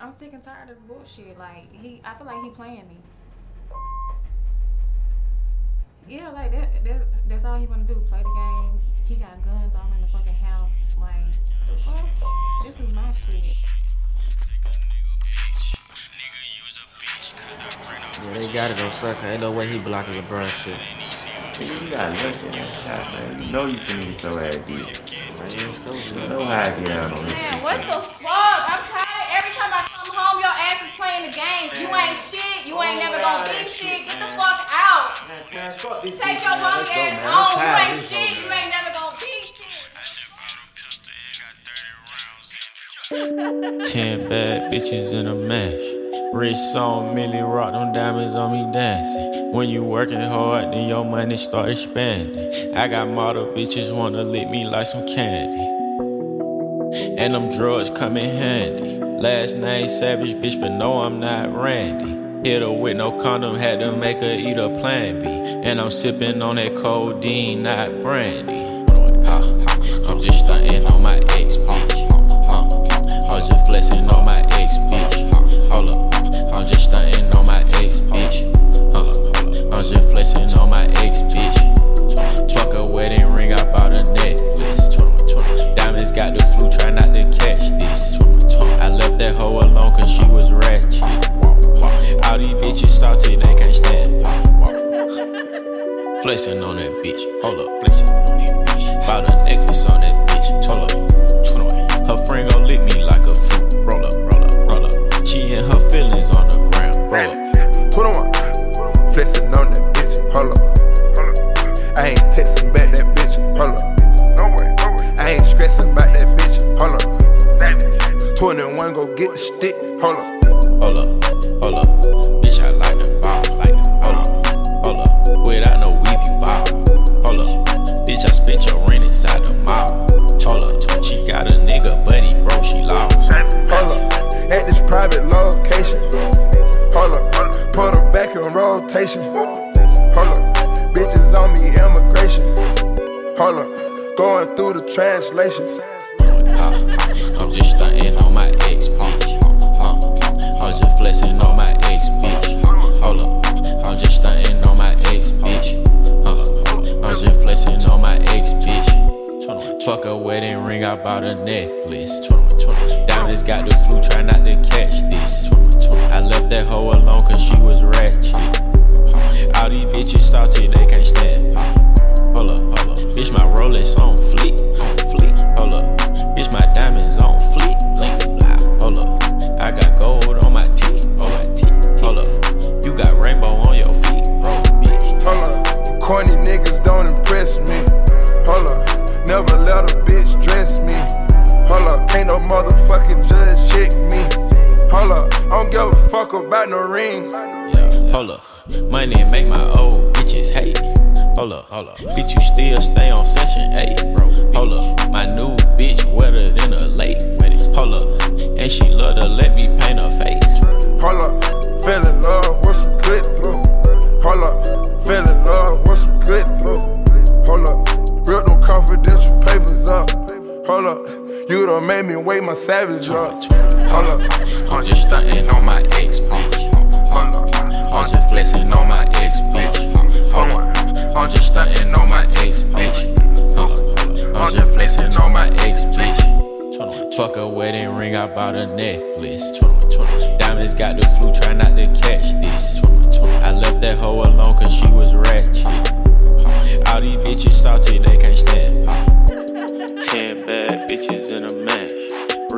I'm sick and tired of the bullshit. Like he, I feel like he playing me. Yeah, like that, that. That's all he wanna do. Play the game. He got guns all in the fucking house. Like, the fuck? This is my shit. Yeah, they got it on sucker. Ain't no way he blocking LeBron shit. You got lucky in that shot, man. You know you can get your ass beat. Man, let's go. You know how I get out on this. Man, what the fuck? I'm tired. Every time I come home, your ass is playing the game. You ain't shit. You ain't never gonna be shit. Get the fuck out. Take your punk ass home. You ain't shit. You ain't never gonna be shit. Ten bad bitches in a mash. Rich on Milly rock them diamonds on me dancing. When you working hard, then your money start expanding. I got model bitches wanna lick me like some candy. And them drugs come in handy. Last name Savage, bitch, but no, I'm not Randy. Hit her with no condom, had to make her eat a plan B. And I'm sipping on that codeine, not brandy. Flexing on that bitch, hold up, flexing on that bitch. Bought a necklace on that bitch, hold up. Her friend gon' lick me like a fruit. Roll up, roll up, roll up. She and her feelings on the ground, roll up. 21. Flexing on that bitch, hold up. I ain't texting back that bitch, hold up. I ain't stressing about that bitch, hold up. 21 go get the stick, hold up. Hold up, private location. Hold up. Put her back in rotation. Hold up. Bitches on me, immigration. Hold up. Going through the translations. Got the flu, try not to catch this. I left that hoe alone cause she was ratchet. All these bitches salty, they can't stand. Hold up, hold up. Bitch, my Rolex on fleek, fleek. Hold up. Bitch, my diamonds on fleek. Hold up. I got gold on my teeth. Hold up. You got rainbow on your feet, bitch. Hold up. Corny niggas don't impress me. Hold up. Never let a fuck about no ring. Yeah, hold up. Money make my old bitches hate. Hold up, hold up. Bitch, you still stay on Section 8, bro. Hold up. My new bitch wetter than a lake. Hold up. And she love to let me paint her face. Hold up. Fell in love with some good through. Hold up. Fell in You done made me wake my savage up. Hold up. I'm just stunting on my ex bitch. Hold up. I'm just flexing on my ex bitch. Hold up. I'm just stunting on my ex bitch. I'm just flexing on my ex bitch. Fuck a wedding ring, I bought a necklace. Diamonds got the flu, try not to catch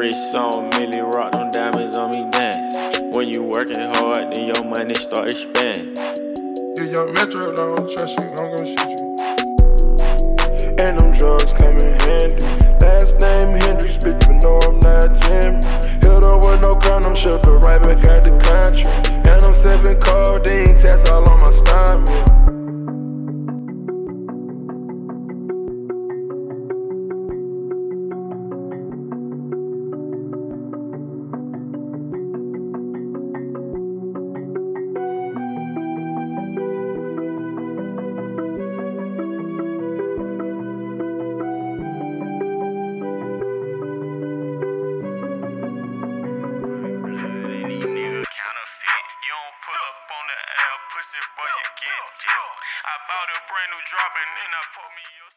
mash. Wrist on Milly rock them diamonds on me dance. When you working hard, then your money start expanding. If young Metro don't trust you, I'm gonna shoot you. And them drugs come in handy. Last name Hendrix, bitch, but no, I'm not Jim. Hit her with no condom, shipped her right back out the country. I bought a brand new drop and then I put me